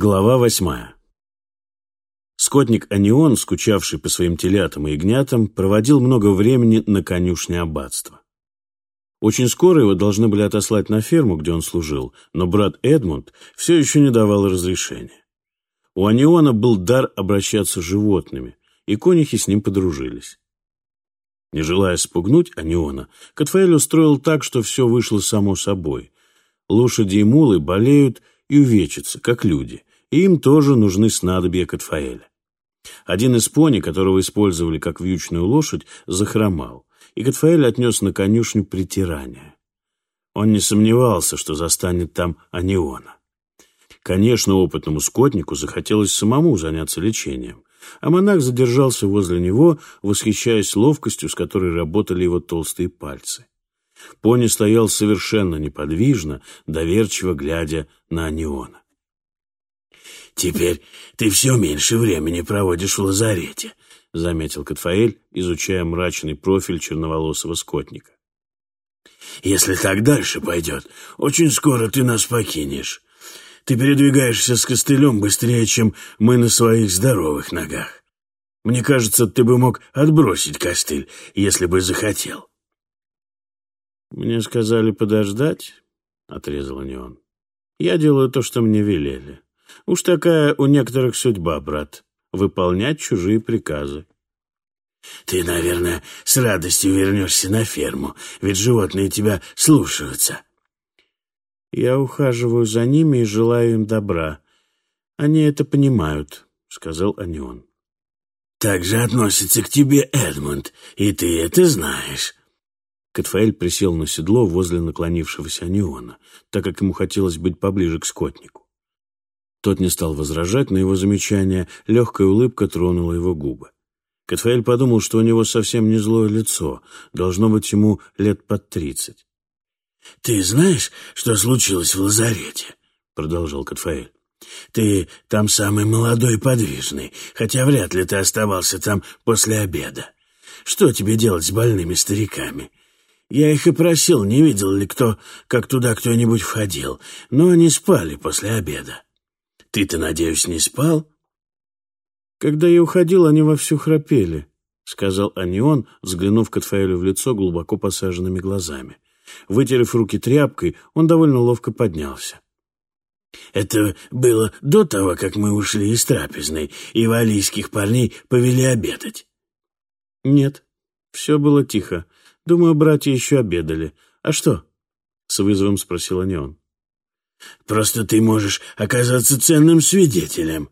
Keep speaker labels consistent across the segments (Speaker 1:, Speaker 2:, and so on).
Speaker 1: Глава восьмая. Скотник Анион, скучавший по своим телятам и ягнятам, проводил много времени на конюшне аббатства. Очень скоро его должны были отослать на ферму, где он служил, но брат Эдмунд все еще не давал разрешения. У Аниона был дар обращаться с животными, и конюхи с ним подружились. Не желая спугнуть Аниона, Катфаэль устроил так, что все вышло само собой. Лошади и мулы болеют и увечатся, как люди, им тоже нужны снадобья Катфаэля. Один из пони, которого использовали как вьючную лошадь, захромал, и Катфаэль отнес на конюшню притирание. Он не сомневался, что застанет там Аниона. Конечно, опытному скотнику захотелось самому заняться лечением, а монах задержался возле него, восхищаясь ловкостью, с которой работали его толстые пальцы. Пони стоял совершенно неподвижно, доверчиво глядя на Аниона.
Speaker 2: «Теперь ты все меньше времени проводишь в лазарете», — заметил Катфаэль, изучая мрачный профиль черноволосого скотника. «Если так дальше пойдет, очень скоро ты нас покинешь. Ты передвигаешься с костылем быстрее, чем мы на своих здоровых ногах. Мне кажется, ты бы мог отбросить костыль, если бы захотел».
Speaker 1: «Мне сказали подождать», — отрезал Неон. «Я делаю то, что мне велели. Уж такая у некоторых судьба, брат, выполнять чужие приказы».
Speaker 2: «Ты, наверное, с радостью вернешься на ферму, ведь животные тебя слушаются».
Speaker 1: Я ухаживаю за ними и желаю им добра. Они это понимают, — сказал Анион.
Speaker 2: Так же относится к тебе Эдмунд, и ты это знаешь.
Speaker 1: Катфаэль присел на седло возле наклонившегося Аниона, так как ему хотелось быть поближе к скотнику. Тот не стал возражать на его замечание, легкая улыбка тронула его губы. Катфаэль подумал, что у него совсем не злое лицо, должно быть ему лет под тридцать.
Speaker 2: «Ты знаешь, что случилось в лазарете?» — продолжал Катфаэль. «Ты там самый молодой и подвижный, хотя вряд ли ты оставался там после обеда. Что тебе делать с больными стариками? Я их и просил, не видел ли кто, как туда кто-нибудь входил, но они спали после обеда. Ты-то, надеюсь, не спал?»
Speaker 1: «Когда я уходил, они вовсю храпели», — сказал Анион, взглянув Катфаэлю в лицо глубоко посаженными глазами. Вытерев руки тряпкой, он довольно ловко поднялся.
Speaker 2: «Это было до того, как мы ушли из трапезной, и валийских парней повели обедать?»
Speaker 1: «Нет, все было тихо. Думаю, братья еще обедали. А что?» — с вызовом спросил Анион.
Speaker 2: «Просто ты можешь оказаться ценным свидетелем.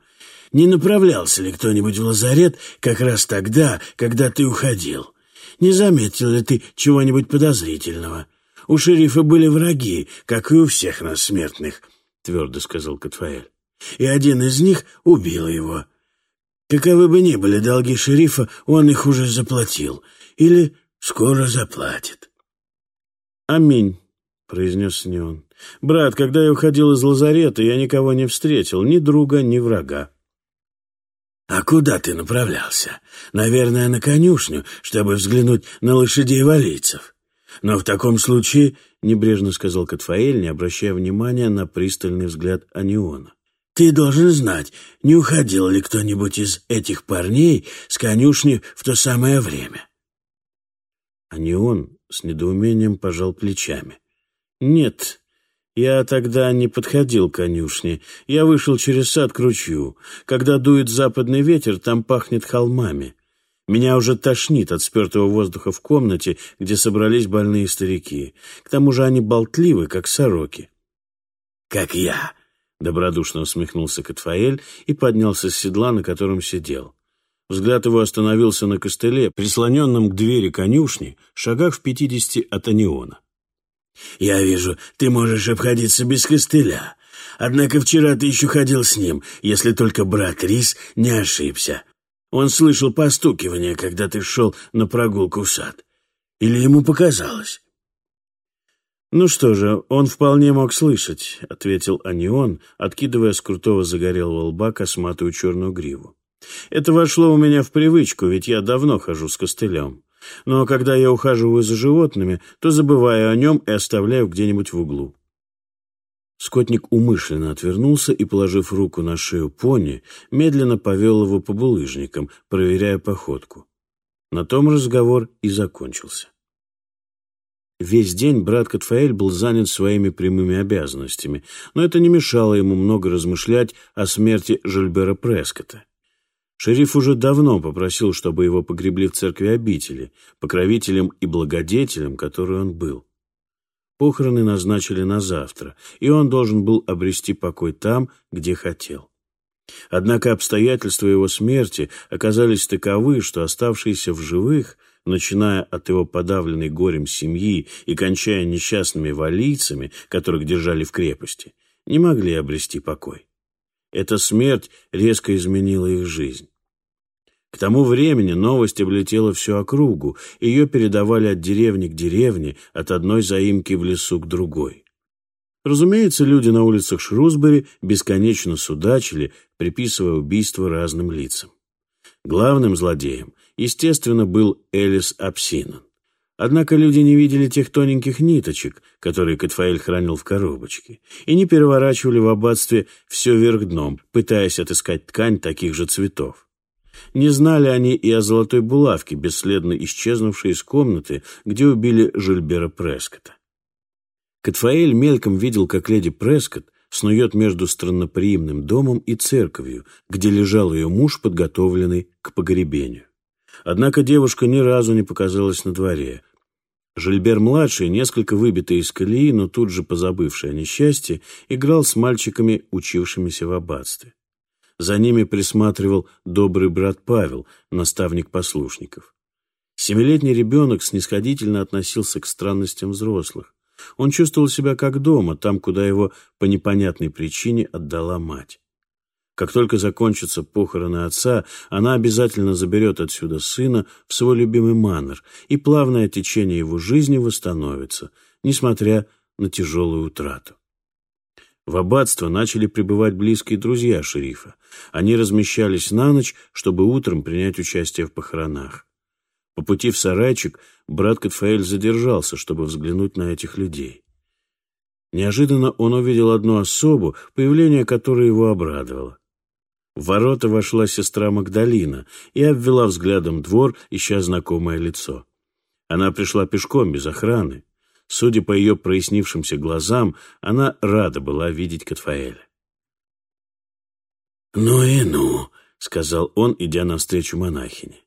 Speaker 2: Не направлялся ли кто-нибудь в лазарет как раз тогда, когда ты уходил? Не заметил ли ты чего-нибудь подозрительного?» У шерифа были враги, как и у всех нас смертных, — твердо сказал Катфаэль. И один из них убил его. Каковы бы ни были долги шерифа, он их уже заплатил. Или скоро заплатит.
Speaker 1: «Аминь», — произнес Неон. «Брат, когда я уходил из лазарета, я никого не встретил, ни друга, ни врага».
Speaker 2: «А куда ты направлялся? Наверное, на конюшню, чтобы взглянуть на лошадей валийцев». Но в таком случае, — небрежно сказал Катфаэль, не обращая внимания на пристальный взгляд Аниона, — ты должен знать, не уходил ли кто-нибудь из этих парней с конюшни в то самое время.
Speaker 1: Анион с недоумением пожал плечами. «Нет, я тогда не подходил к конюшне. Я вышел через сад к ручью. Когда дует западный ветер, там пахнет холмами. Меня уже тошнит от спертого воздуха в комнате, где собрались больные старики. К тому же они болтливы, как сороки.
Speaker 2: «Как я!» — добродушно усмехнулся Катфаэль и поднялся с седла, на котором сидел.
Speaker 1: Взгляд его остановился на костыле, прислоненном к двери конюшни, шагах в пятидесяти от Аниона.
Speaker 2: «Я вижу, ты можешь обходиться без костыля. Однако вчера ты еще ходил с ним, если только брат Рис не ошибся. Он слышал постукивание, когда ты шел на прогулку в сад. Или ему показалось?
Speaker 1: «Ну что же, он вполне мог слышать», — ответил Анион, откидывая с крутого загорелого лба косматую черную гриву. «Это вошло у меня в привычку, ведь я давно хожу с костылем. Но когда я ухаживаю за животными, то забываю о нем и оставляю где-нибудь в углу». Скотник умышленно отвернулся и, положив руку на шею пони, медленно повел его по булыжникам, проверяя походку. На том разговор и закончился. Весь день брат Катфаэль был занят своими прямыми обязанностями, но это не мешало ему много размышлять о смерти Жильбера Прескота. Шериф уже давно попросил, чтобы его погребли в церкви обители, покровителем и благодетелем, который он был. Похороны назначили на завтра, и он должен был обрести покой там, где хотел. Однако обстоятельства его смерти оказались таковы, что оставшиеся в живых, начиная от его подавленной горем семьи и кончая несчастными валийцами, которых держали в крепости, не могли обрести покой. Эта смерть резко изменила их жизнь. К тому времени новость облетела всю округу, ее передавали от деревни к деревне, от одной заимки в лесу к другой. Разумеется, люди на улицах Шрусбери бесконечно судачили, приписывая убийство разным лицам. Главным злодеем, естественно, был Элис Апсинан. Однако люди не видели тех тоненьких ниточек, которые Катфаэль хранил в коробочке, и не переворачивали в аббатстве все вверх дном, пытаясь отыскать ткань таких же цветов. Не знали они и о золотой булавке, бесследно исчезнувшей из комнаты, где убили Жильбера Прескота. Катфаэль мельком видел, как леди Прескотт снует между странноприимным домом и церковью, где лежал ее муж, подготовленный к погребению. Однако девушка ни разу не показалась на дворе. Жильбер-младший, несколько выбитый из колеи, но тут же позабывший о несчастье, играл с мальчиками, учившимися в аббатстве. За ними присматривал добрый брат Павел, наставник послушников. Семилетний ребенок снисходительно относился к странностям взрослых. Он чувствовал себя как дома, там, куда его по непонятной причине отдала мать. Как только закончатся похороны отца, она обязательно заберет отсюда сына в свой любимый манор, и плавное течение его жизни восстановится, несмотря на тяжелую утрату. В аббатство начали прибывать близкие друзья шерифа. Они размещались на ночь, чтобы утром принять участие в похоронах. По пути в сарайчик брат Катфаэль задержался, чтобы взглянуть на этих людей. Неожиданно он увидел одну особу, появление которой его обрадовало. В ворота вошла сестра Магдалина и обвела взглядом двор, ища знакомое лицо. Она пришла пешком, без охраны. Судя по ее прояснившимся глазам, она рада была видеть Катфаэля.
Speaker 2: «Ну и ну», — сказал он, идя навстречу монахине.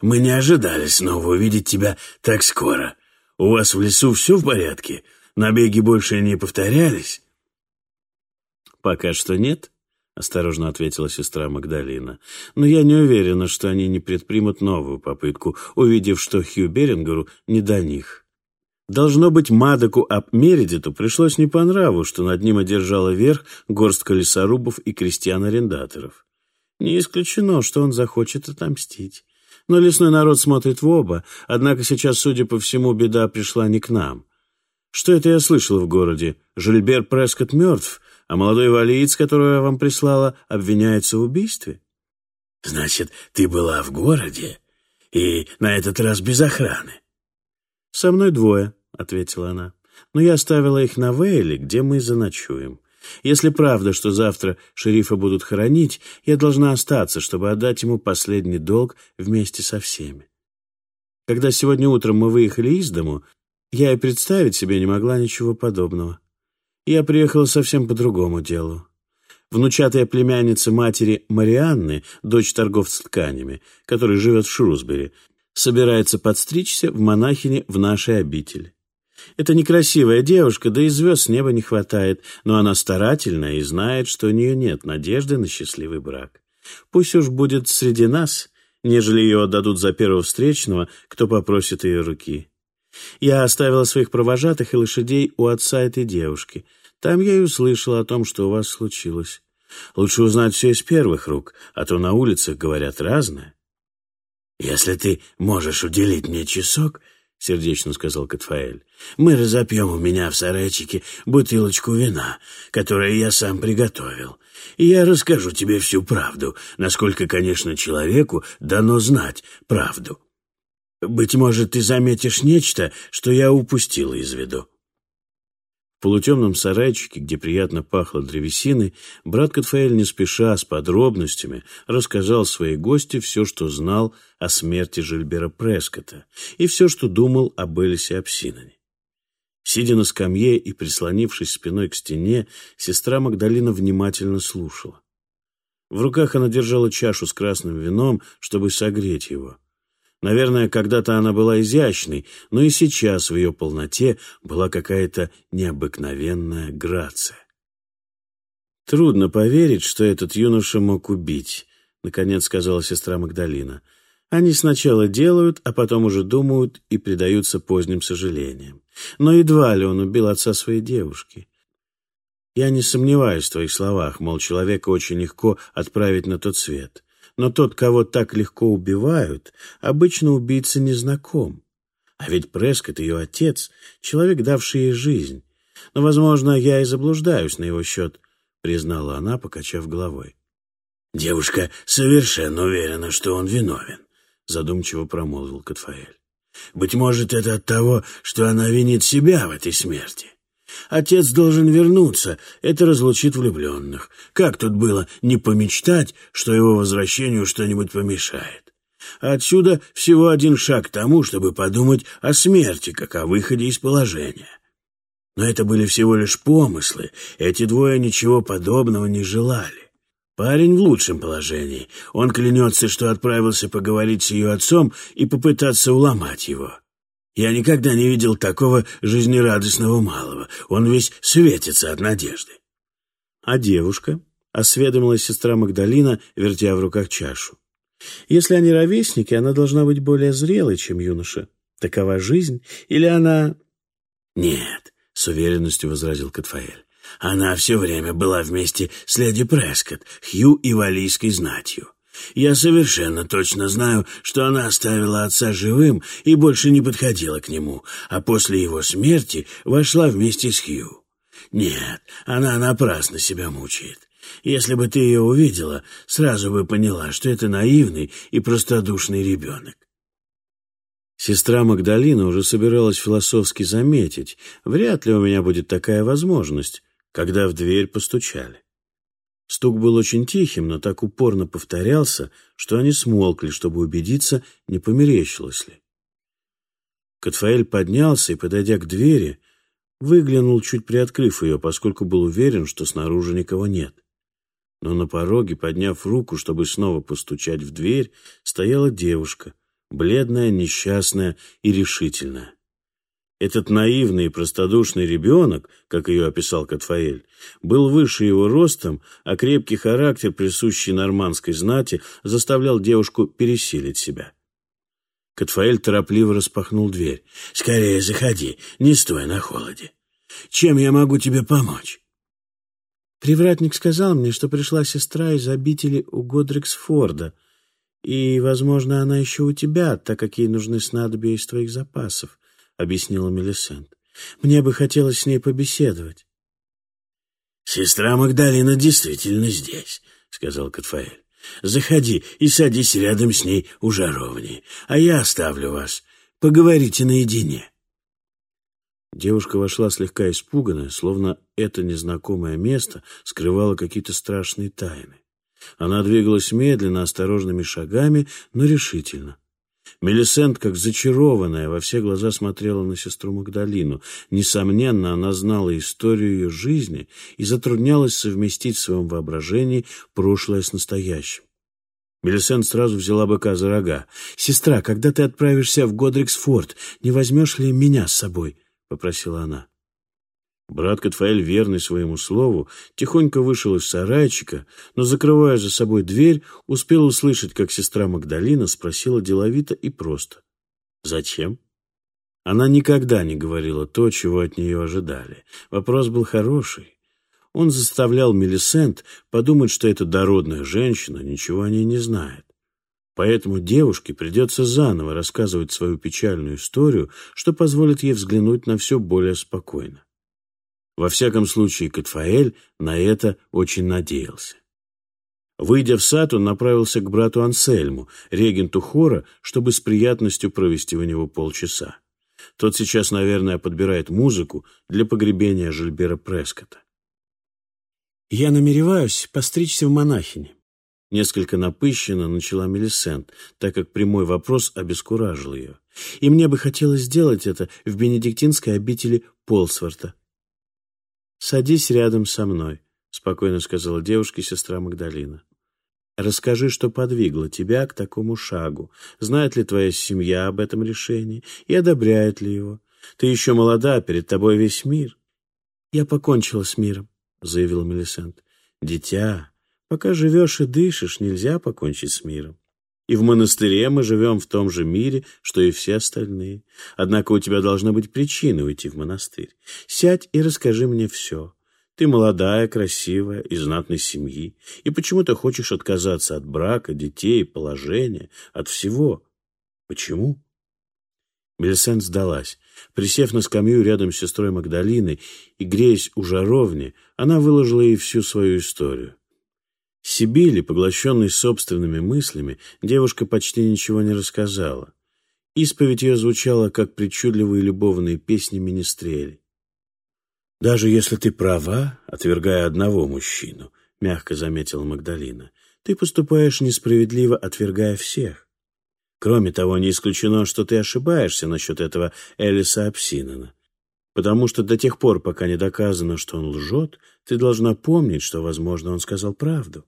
Speaker 2: «Мы не ожидали снова увидеть тебя так скоро. У вас в лесу все в порядке? Набеги больше не повторялись?»
Speaker 1: «Пока что нет», — осторожно ответила сестра Магдалина. «Но я не уверена, что они не предпримут новую попытку, увидев, что Хью Берингеру не до них. Должно быть, Мадоку об Мередиту пришлось не по нраву, что над ним одержала верх горстка лесорубов и крестьян-арендаторов. Не исключено, что он захочет отомстить. Но лесной народ смотрит в оба, однако сейчас, судя по всему, беда пришла не к нам. Что это я слышал в городе? Жильбер Прескотт мертв, а молодой валиец, которого я вам прислала, обвиняется в убийстве.
Speaker 2: Значит, ты была в городе и на этот раз без охраны?
Speaker 1: Со мной двое, ответила она. Но я оставила их на Вейле, где мы заночуем. Если правда, что завтра шерифа будут хоронить, я должна остаться, чтобы отдать ему последний долг вместе со всеми. Когда сегодня утром мы выехали из дому, я и представить себе не могла ничего подобного. Я приехала совсем по другому делу. Внучатая племянница матери Марианны, дочь торговца тканями, который живет в Шрусбери, собирается подстричься в монахине в нашей обители. Это некрасивая девушка, да и звезд с неба не хватает, но она старательная и знает, что у нее нет надежды на счастливый брак. Пусть уж будет среди нас, нежели ее отдадут за первого встречного, кто попросит ее руки. Я оставила своих провожатых и лошадей у отца этой девушки. Там я и услышала о том, что у вас случилось. Лучше узнать все из первых рук, а то на улицах говорят разное.
Speaker 2: «Если ты можешь уделить мне часок, — сердечно сказал Катфаэль, — мы разопьем у меня в сарайчике бутылочку вина, которое я сам приготовил, и я расскажу тебе всю правду, насколько, конечно, человеку дано знать правду. Быть может, ты заметишь нечто, что я упустила из виду.
Speaker 1: полутемном сарайчике, где приятно пахло древесиной, брат Катфаэль не спеша, с подробностями, рассказал своей гости все, что знал о смерти Жильбера Прескота и все, что думал об Элисе Апсиноне. Сидя на скамье и прислонившись спиной к стене, сестра Магдалина внимательно слушала. В руках она держала чашу с красным вином, чтобы согреть его. Наверное, когда-то она была изящной, но и сейчас в ее полноте была какая-то необыкновенная грация. «Трудно поверить, что этот юноша мог убить», — наконец сказала сестра Магдалина. «Они сначала делают, а потом уже думают и предаются поздним сожалениям. Но едва ли он убил отца своей девушки. Я не сомневаюсь в твоих словах, мол, человека очень легко отправить на тот свет. Но тот, кого так легко убивают, обычно убийца не знаком. А ведь Прескотт, ее отец, человек, давший ей жизнь. Но, возможно, я и заблуждаюсь на его счет, признала она, покачав головой.
Speaker 2: Девушка совершенно уверена, что он виновен, задумчиво промолвил Катфаэль. Быть может, это от того, что она винит себя в этой смерти. Отец должен вернуться, это разлучит влюбленных. Как тут было не помечтать, что его возвращению что-нибудь помешает? Отсюда всего один шаг к тому, чтобы подумать о смерти, как о выходе из положения. Но это были всего лишь помыслы, эти двое ничего подобного не желали. Парень в лучшем положении. Он клянется, что отправился поговорить с ее отцом и попытаться уломать его. Я никогда не видел такого жизнерадостного малого. Он весь светится от надежды.
Speaker 1: А девушка? Осведомилась сестра Магдалина, вертя в руках чашу. Если они ровесники, она должна быть более зрелой, чем юноша. Такова жизнь? Или она...
Speaker 2: Нет, с уверенностью возразил Катфаэль. Она все время была вместе с леди Прескотт, Хью и валийской знатью. Я совершенно точно знаю, что она оставила отца живым и больше не подходила к нему, а после его смерти вошла вместе с Хью. Нет, она напрасно себя мучает. Если бы ты ее увидела, сразу бы поняла, что это наивный и простодушный ребенок.
Speaker 1: Сестра Магдалина уже собиралась философски заметить, вряд ли у меня будет такая возможность, когда в дверь постучали. Стук был очень тихим, но так упорно повторялся, что они смолкли, чтобы убедиться, не померещилось ли. Катфаэль поднялся и, подойдя к двери, выглянул, чуть приоткрыв ее, поскольку был уверен, что снаружи никого нет. Но на пороге, подняв руку, чтобы снова постучать в дверь, стояла девушка, бледная, несчастная и решительная. Этот наивный и простодушный ребенок, как ее описал Катфаэль, был выше его ростом, а крепкий характер, присущий нормандской знати, заставлял девушку пересилить себя. Катфаэль торопливо распахнул дверь.
Speaker 2: «Скорее заходи, не стой на холоде. Чем я могу тебе помочь?»
Speaker 3: Привратник сказал мне, что пришла сестра из обители у Годриксфорда, и, возможно, она еще у тебя, так как ей нужны снадобья из твоих запасов. — объяснила Мелисент. «Мне бы хотелось с ней побеседовать».
Speaker 2: «Сестра Магдалина действительно здесь», — сказал Катфаэль. «Заходи и садись рядом с ней у жаровни, а я оставлю вас. Поговорите наедине».
Speaker 1: Девушка вошла слегка испуганная, словно это незнакомое место скрывало какие-то страшные тайны. Она двигалась медленно, осторожными шагами, но решительно. Мелисент, как зачарованная, во все глаза смотрела на сестру Магдалину. Несомненно, она знала историю ее жизни и затруднялась совместить в своем воображении прошлое с настоящим. Мелисент сразу взяла быка за рога. «Сестра, когда ты отправишься в Годриксфорд, не возьмешь ли меня с собой?» — попросила она. Брат Катфаэль, верный своему слову, тихонько вышел из сарайчика, но, закрывая за собой дверь, успел услышать, как сестра Магдалина спросила деловито и просто. «Зачем?» Она никогда не говорила то, чего от нее ожидали. Вопрос был хороший. Он заставлял Мелисент подумать, что эта дородная женщина ничего о ней не знает. Поэтому девушке придется заново рассказывать свою печальную историю, что позволит ей взглянуть на все более спокойно. Во всяком случае, Катфаэль на это очень надеялся. Выйдя в сад, он направился к брату Ансельму, регенту хора, чтобы с приятностью провести у него полчаса. Тот сейчас, наверное, подбирает музыку для погребения Жильбера Прескота.
Speaker 3: «Я намереваюсь постричься в монахине», — несколько напыщенно начала Мелисент, так как прямой вопрос обескуражил ее. «И мне бы хотелось сделать это в бенедиктинской обители Полсворта». «Садись рядом со мной», — спокойно сказала девушке сестра Магдалина. Расскажи, что подвигло тебя к такому шагу. Знает ли твоя семья об этом решении и одобряет ли его? Ты еще молода, перед тобой весь мир. Я покончила с миром, заявила Мелисент. Дитя, пока живешь и дышишь, нельзя покончить с миром. И в монастыре мы живем в том же мире, что и все остальные. Однако у тебя должна быть причина уйти в монастырь. Сядь и расскажи мне все. Ты молодая, красивая, из знатной семьи, и почему-то хочешь отказаться от брака, детей, положения, от всего. Почему? Мелисент сдалась. Присев на скамью рядом с сестрой Магдалиной и греясь у жаровни, она выложила ей всю свою историю. Сибили, поглощенной собственными мыслями, девушка почти ничего не рассказала. Исповедь ее звучала, как причудливые любовные песни министрелей. «Даже если ты права, отвергая одного мужчину», — мягко заметила Магдалина, «ты поступаешь несправедливо, отвергая всех. Кроме того, не исключено, что ты ошибаешься насчет этого Элиса Апсинена, потому что до тех пор, пока не доказано, что он лжет, ты должна помнить, что, возможно, он сказал правду».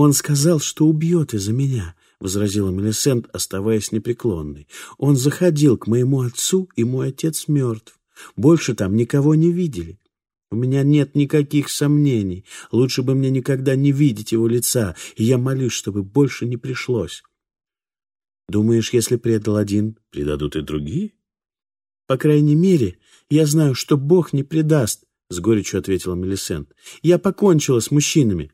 Speaker 3: «Он сказал, что убьет из-за меня», — возразила Мелисент, оставаясь непреклонной. «Он заходил к моему отцу, и мой отец мертв. Больше там никого не видели. У меня нет никаких сомнений. Лучше бы мне никогда не видеть его лица, и я молюсь, чтобы больше не пришлось. Думаешь, если предал один, предадут и другие? По крайней мере, я знаю, что Бог не предаст, — с горечью ответила Мелисент. Я покончила с мужчинами.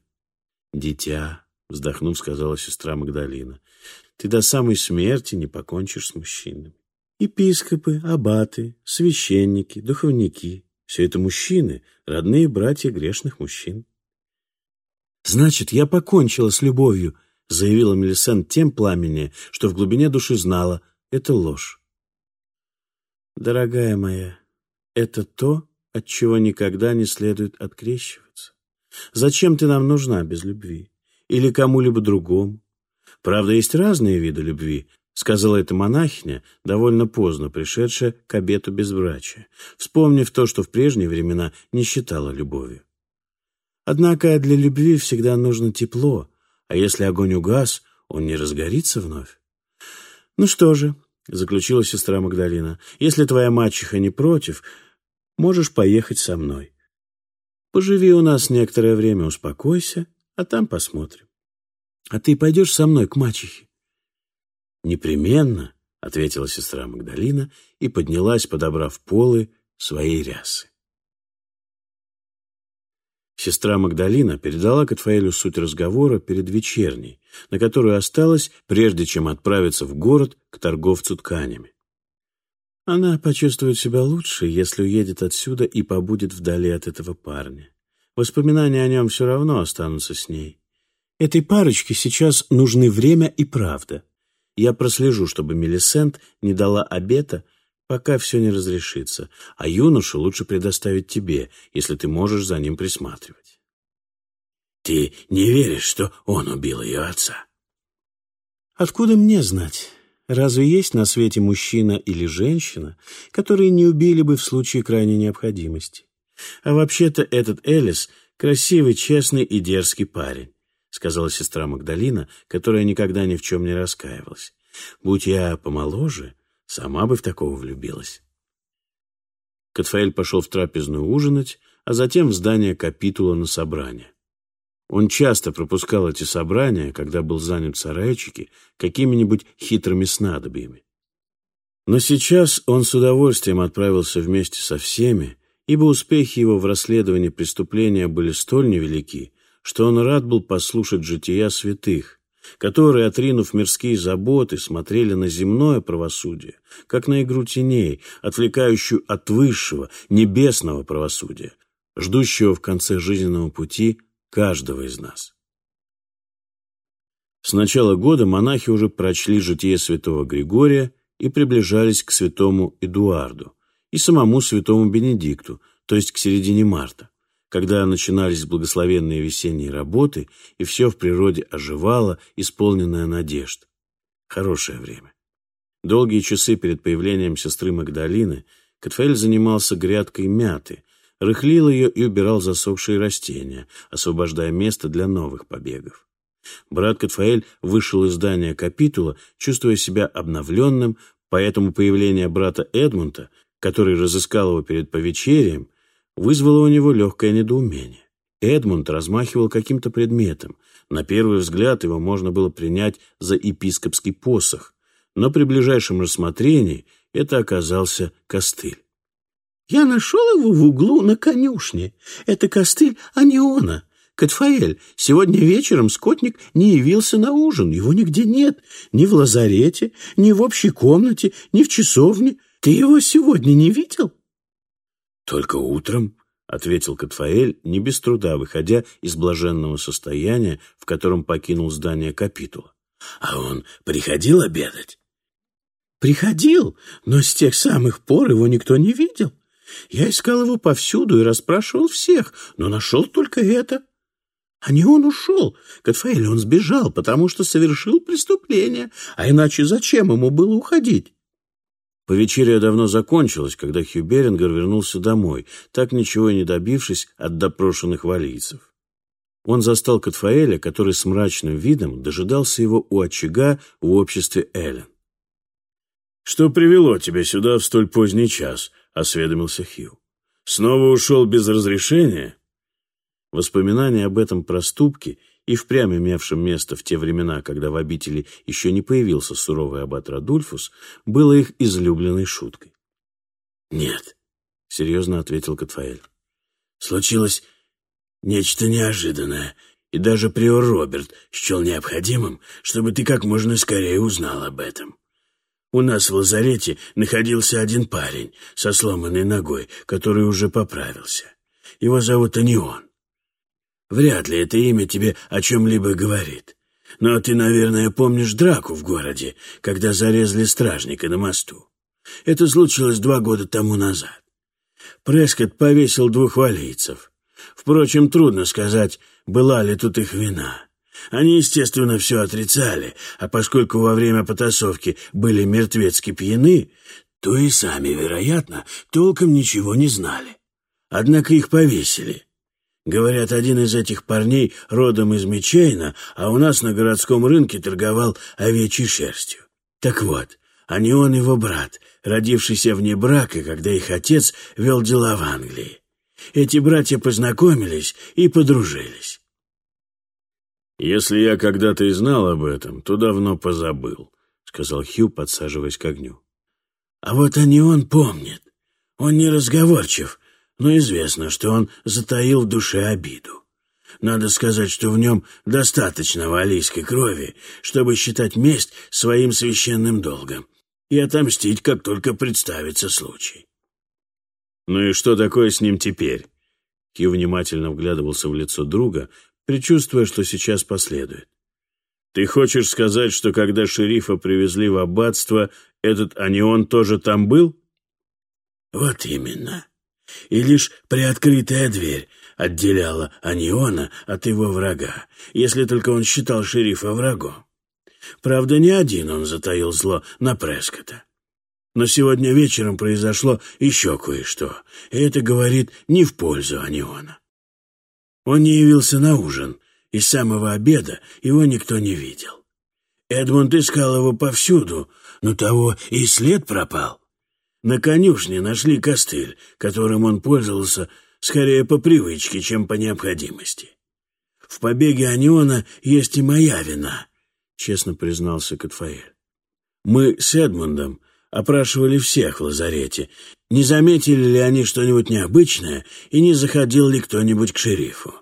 Speaker 3: Дитя, — вздохнув, сказала сестра Магдалина, — ты до самой смерти не покончишь с мужчинами. Епископы, аббаты, священники, духовники — все это мужчины, родные братья грешных мужчин. «Значит, я покончила с любовью», — заявила Мелисент тем пламени, что в глубине души знала — это ложь. «Дорогая моя, это то, от чего никогда не следует открещиваться. Зачем ты нам нужна без любви? Или кому-либо другому? Правда, есть разные виды любви, сказала эта монахиня, довольно поздно пришедшая к обету безбрачия, вспомнив то, что в прежние времена не считала любовью. Однако для любви всегда нужно тепло, а если огонь угас, он не разгорится вновь. Ну что же, — заключила сестра Магдалина, — если твоя мачеха не против, можешь поехать со мной. Поживи у нас некоторое время, успокойся, а там посмотрим. А ты пойдешь со мной к мачехе? «Непременно», — ответила сестра Магдалина и поднялась, подобрав полы своей рясы. Сестра Магдалина передала Катфаэлю суть разговора перед вечерней, на которую осталась, прежде чем отправиться в город к торговцу тканями. Она почувствует себя лучше, если уедет отсюда и побудет вдали от этого парня. Воспоминания о нем все равно останутся с ней. Этой парочке сейчас нужны время и правда. Я прослежу, чтобы Мелисент не дала обета, пока все не разрешится, а юношу лучше предоставить тебе, если ты можешь за ним присматривать.
Speaker 2: Ты не веришь, что он убил ее отца?
Speaker 3: Откуда мне знать? Разве есть на свете мужчина или женщина, которые не убили бы в случае крайней необходимости? А вообще-то этот Элис — красивый, честный и дерзкий парень сказала сестра Магдалина, которая никогда ни в чем не раскаивалась. «Будь я помоложе, сама бы в такого влюбилась». Катфаэль пошел в трапезную ужинать, а затем в здание капитула на собрание. Он часто пропускал эти собрания, когда был занят в сарайчике какими-нибудь хитрыми снадобьями. Но сейчас он с удовольствием отправился вместе со всеми, ибо успехи его в расследовании преступления были столь невелики, что он рад был послушать жития святых, которые, отринув мирские заботы, смотрели на земное правосудие, как на игру теней, отвлекающую от высшего, небесного правосудия, ждущего в конце жизненного пути каждого из нас. С начала года монахи уже прочли житие святого Григория
Speaker 1: и приближались к святому Эдуарду и самому святому Бенедикту, то есть к середине марта, когда начинались благословенные весенние работы, и все в природе оживало, исполненное надежд. Хорошее время. Долгие часы перед появлением сестры Магдалины Катфаэль занимался грядкой мяты, рыхлил ее и убирал засохшие растения, освобождая место для новых побегов. Брат Катфаэль вышел из здания капитула, чувствуя себя обновленным, поэтому появление брата Эдмунда, который разыскал его перед повечерием, вызвало у него легкое недоумение. Эдмунд размахивал каким-то предметом. На первый взгляд его можно было принять за епископский посох, но при ближайшем рассмотрении это оказался костыль.
Speaker 3: «Я нашел его в углу на конюшне. Это костыль Аниона. Катфаэль, сегодня вечером скотник не явился на ужин. Его нигде нет. Ни в лазарете, ни в общей комнате, ни в часовне. Ты его сегодня не видел?»
Speaker 1: «Только утром», — ответил Катфаэль, не без труда выходя из блаженного состояния, в котором покинул здание капитула.
Speaker 2: «А он приходил обедать?»
Speaker 3: «Приходил, но с тех самых пор его никто не видел. Я искал его повсюду и расспрашивал всех, но нашел только это. А не он ушел. Катфаэль он сбежал, потому что совершил преступление. А иначе зачем ему было уходить?
Speaker 1: Повечерия давно закончилась, когда Хью Берингер вернулся домой, так ничего не добившись от допрошенных валийцев. Он застал Катфаэля, который с мрачным видом дожидался его у очага в обществе Эллен. «Что привело тебя сюда в столь поздний час?» — осведомился Хью. «Снова ушел без разрешения?» Воспоминания об этом проступке и впрямь имевшем место в те времена, когда в обители еще не появился суровый аббат Радульфус, было их излюбленной шуткой.
Speaker 2: «Нет», —
Speaker 1: серьезно ответил Катфаэль.
Speaker 2: «Случилось нечто неожиданное, и даже приор Роберт счел необходимым, чтобы ты как можно скорее узнал об этом. У нас в лазарете находился один парень со сломанной ногой, который уже поправился. Его зовут Анион. Вряд ли это имя тебе о чем-либо говорит. Но ты, наверное, помнишь драку в городе, когда зарезали стражника на мосту. Это случилось два года тому назад. Прескотт повесил двух валийцев. Впрочем, трудно сказать, была ли тут их вина. Они, естественно, все отрицали, а поскольку во время потасовки были мертвецки пьяны, то и сами, вероятно, толком ничего не знали. Однако их повесили. Говорят, один из этих парней родом из Мечейна, а у нас на городском рынке торговал овечьей шерстью. Так вот, а не он его брат, родившийся вне брака, когда их отец вел дела в Англии. Эти братья познакомились и подружились.
Speaker 1: «Если я когда-то и знал об этом, то давно позабыл», — сказал Хью, подсаживаясь к огню.
Speaker 2: «А вот они он помнит. Он не разговорчив, но известно, что он затаил в душе обиду. Надо сказать, что в нем достаточно валийской крови, чтобы считать месть своим священным долгом и отомстить, как только представится случай».
Speaker 1: «Ну и что такое с ним теперь?» Хью внимательно вглядывался в лицо друга, предчувствуя, что сейчас последует. «Ты хочешь сказать, что когда шерифа привезли в аббатство, этот Анион тоже там был?»
Speaker 2: «Вот именно. И лишь приоткрытая дверь отделяла Аниона от его врага, если только он считал шерифа врагом. Правда, не один он затаил зло на Прескота. Но сегодня вечером произошло еще кое-что, и это говорит не в пользу Аниона. Он не явился на ужин, и с самого обеда его никто не видел. Эдмунд искал его повсюду, но того и след пропал. На конюшне нашли костыль, которым он пользовался скорее по привычке, чем по необходимости. В побеге Аниона есть и моя вина, — честно признался Катфаэль. Мы с Эдмундом опрашивали всех в лазарете, не заметили ли они что-нибудь необычное и не заходил ли кто-нибудь к шерифу.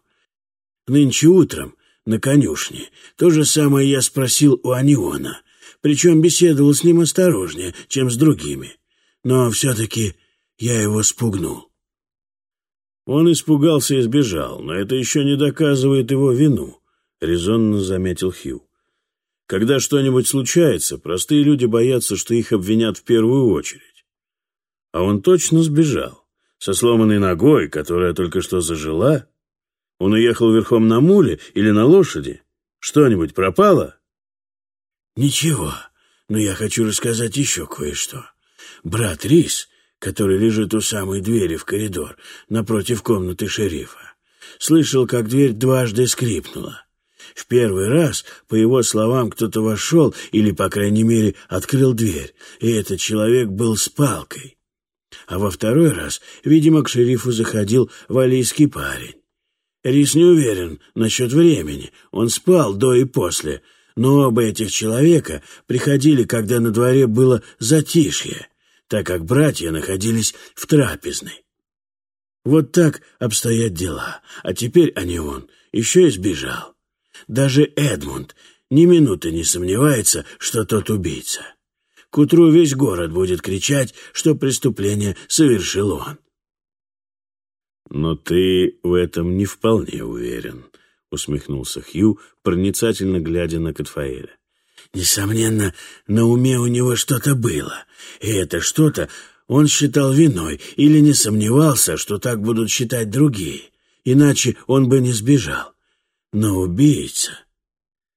Speaker 2: Нынче утром на конюшне то же самое я спросил у Аниона, причем беседовал с ним осторожнее, чем с другими. Но все-таки я его спугнул.
Speaker 1: Он испугался и сбежал, но это еще не доказывает его вину, — резонно заметил Хью. Когда что-нибудь случается, простые люди боятся, что их обвинят в первую очередь. А он точно сбежал. Со сломанной ногой, которая только что зажила. Он уехал верхом на муле или на лошади. Что-нибудь пропало?
Speaker 2: Ничего, но я хочу рассказать еще кое-что. Брат Рис, который лежит у самой двери в коридор, напротив комнаты шерифа, слышал, как дверь дважды скрипнула. В первый раз, по его словам, кто-то вошел или, по крайней мере, открыл дверь, и этот человек был с палкой. А во второй раз, видимо, к шерифу заходил валийский парень. Рис не уверен насчет времени, он спал до и после, но оба этих человека приходили, когда на дворе было затишье, так как братья находились в трапезной. Вот так обстоят дела, а теперь они он еще и сбежал. Даже Эдмунд ни минуты не сомневается, что тот убийца. К утру весь город будет кричать, что преступление совершил он.
Speaker 1: «Но ты в этом не вполне уверен», — усмехнулся Хью, проницательно глядя на Катфаэля.
Speaker 2: «Несомненно, на уме у него что-то было, и это что-то он считал виной или не сомневался, что так будут считать другие, иначе он бы не сбежал. Но убийца...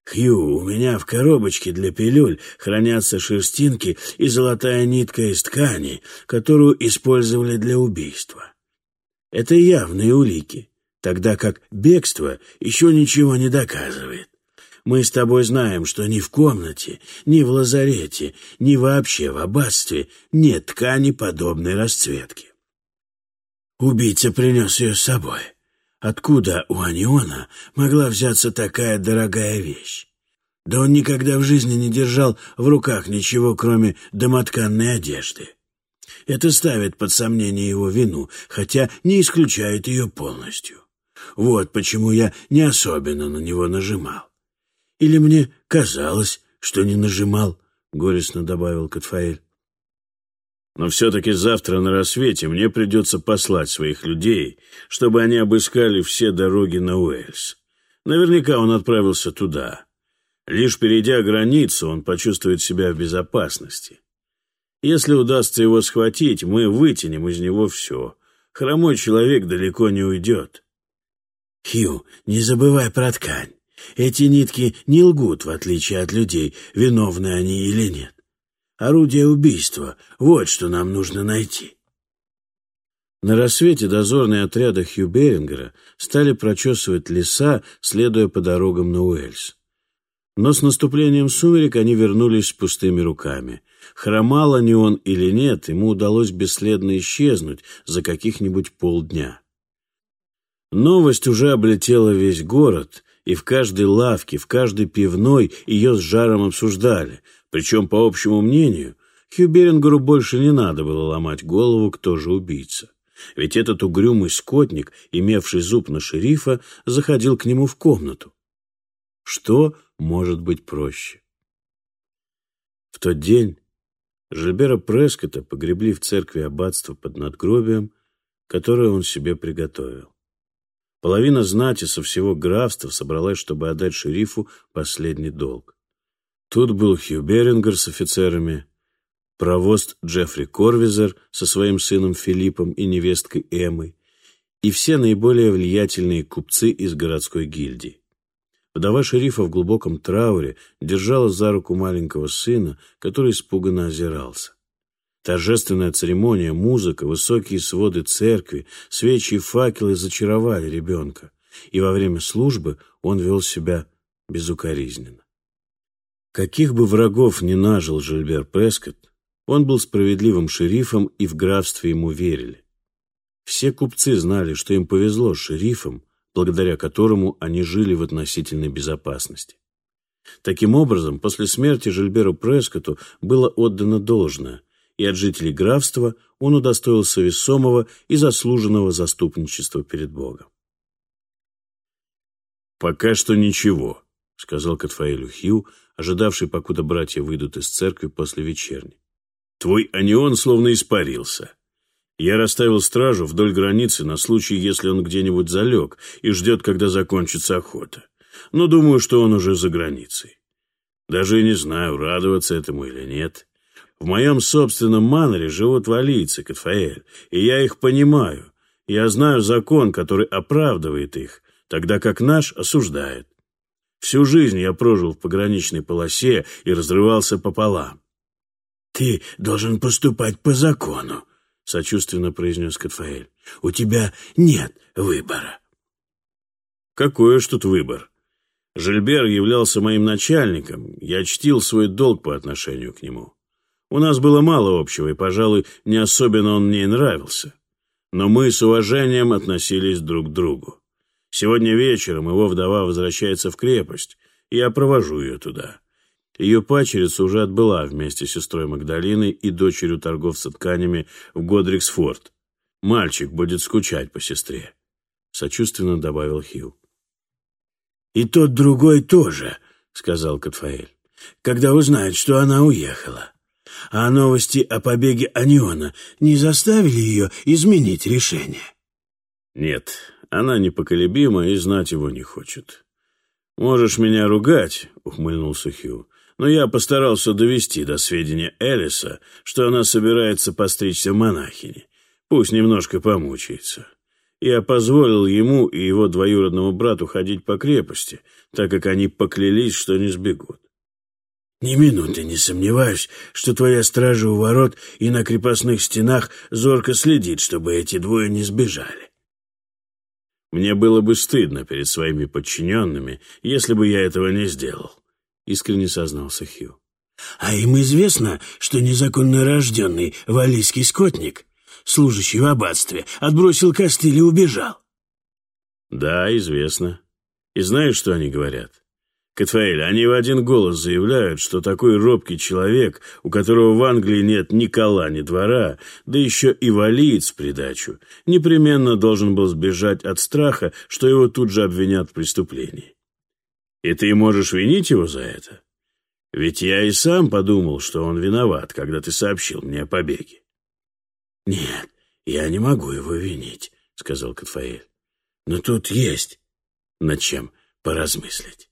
Speaker 2: Хью, у меня в коробочке для пилюль хранятся шерстинки и золотая нитка из ткани, которую использовали для убийства. Это явные улики, тогда как бегство еще ничего не доказывает. Мы с тобой знаем, что ни в комнате, ни в лазарете, ни вообще в аббатстве нет ткани подобной расцветки. Убийца принес ее с собой. Откуда у Аниона могла взяться такая дорогая вещь? Да он никогда в жизни не держал в руках ничего, кроме домотканной одежды. Это ставит под сомнение его вину, хотя не исключает ее полностью. Вот почему я не особенно на него нажимал. Или мне казалось, что не нажимал, — горестно добавил Катфаэль.
Speaker 1: Но все-таки завтра на рассвете мне придется послать своих людей, чтобы они обыскали все дороги на Уэльс. Наверняка он отправился туда. Лишь перейдя границу, он почувствует себя в безопасности. Если удастся его схватить, мы вытянем из него все. Хромой человек далеко не уйдет.
Speaker 2: Хью, не забывай про ткань. Эти нитки не лгут, в отличие от людей, виновны они или нет. Орудие убийства — вот что нам нужно найти.
Speaker 1: На рассвете дозорные отряды Хью Берингера стали прочесывать леса, следуя по дорогам на Уэльс. Но с наступлением сумерек они вернулись с пустыми руками. Хромал ли он или нет, ему удалось бесследно исчезнуть за каких-нибудь полдня. Новость уже облетела весь город, и в каждой лавке, в каждой пивной ее с жаром обсуждали — причем, по общему мнению, Хью Берингеру больше не надо было ломать голову, кто же убийца. Ведь этот угрюмый скотник, имевший зуб на шерифа, заходил к нему в комнату. Что может быть проще? В тот день Жильбера Прескота погребли в церкви аббатства под надгробием, которое он себе приготовил. Половина знати со всего графства собралась, чтобы отдать шерифу последний долг. Тут был Хью Берингер с офицерами, провост Джеффри Корвизер со своим сыном Филиппом и невесткой Эммой, и все наиболее влиятельные купцы из городской гильдии. Вдова шерифа в глубоком трауре держала за руку маленького сына, который испуганно озирался. Торжественная церемония, музыка, высокие своды церкви, свечи и факелы зачаровали ребенка, и во время службы он вел себя безукоризненно. Каких бы врагов ни нажил Жильбер Прескотт, он был справедливым шерифом, и в графстве ему верили. Все купцы знали, что им повезло с шерифом, благодаря которому они жили в относительной безопасности. Таким образом, после смерти Жильберу Прескотту было отдано должное, и от жителей графства он удостоился весомого и заслуженного заступничества перед Богом. «Пока что ничего», — сказал Катфаэлю Хью, ожидавший, покуда братья выйдут из церкви после вечерни. «Твой анион словно испарился. Я расставил стражу вдоль границы на случай, если он где-нибудь залег и ждет, когда закончится охота. Но думаю, что он уже за границей. Даже не знаю, радоваться этому или нет. В моем собственном маноре живут валийцы, Катфаэль, и я их понимаю. Я знаю закон, который оправдывает их, тогда как наш осуждает. Всю жизнь я прожил в пограничной полосе и разрывался пополам.
Speaker 2: «Ты должен поступать по закону», — сочувственно произнес Катфаэль. «У тебя нет выбора».
Speaker 1: «Какой уж тут выбор? Жильбер являлся моим начальником, я чтил свой долг по отношению к нему. У нас было мало общего, и, пожалуй, не особенно он мне нравился. Но мы с уважением относились друг к другу. Сегодня вечером его вдова возвращается в крепость, и я провожу ее туда. Ее пачерица уже отбыла вместе с сестрой Магдалиной и дочерью торговца тканями в Годриксфорд. Мальчик будет скучать по сестре, — сочувственно добавил Хилл.
Speaker 2: «И тот другой тоже», — сказал Катфаэль, — «когда узнает, что она уехала. А новости о побеге Аниона не заставили ее изменить решение?»
Speaker 1: «Нет, она непоколебима и знать его не хочет». «Можешь меня ругать», — ухмыльнулся Хью, «но я постарался довести до сведения Элиса, что она собирается постричься в монахини. Пусть немножко помучается». Я позволил ему и его двоюродному брату ходить по крепости, так как они поклялись, что не сбегут.
Speaker 2: Ни минуты не сомневаюсь, что твоя стража у ворот и на крепостных стенах зорко следит, чтобы эти двое не сбежали.
Speaker 1: Мне было бы стыдно перед своими подчиненными, если бы я этого не сделал, — искренне сознался Хью.
Speaker 2: А им известно, что незаконно рожденный валийский скотник служащий в аббатстве, отбросил костыль и убежал.
Speaker 1: Да, известно. И знаешь, что они говорят? Катфаэль, они в один голос заявляют, что такой робкий человек, у которого в Англии нет ни кола, ни двора, да еще и валиец в придачу, непременно должен был сбежать от страха, что его тут же обвинят в преступлении. И ты можешь винить его за это? Ведь я и сам подумал, что он виноват, когда ты сообщил мне о побеге.
Speaker 2: «Нет, я не могу его винить», — сказал Катфаэль. «Но тут есть над чем поразмыслить».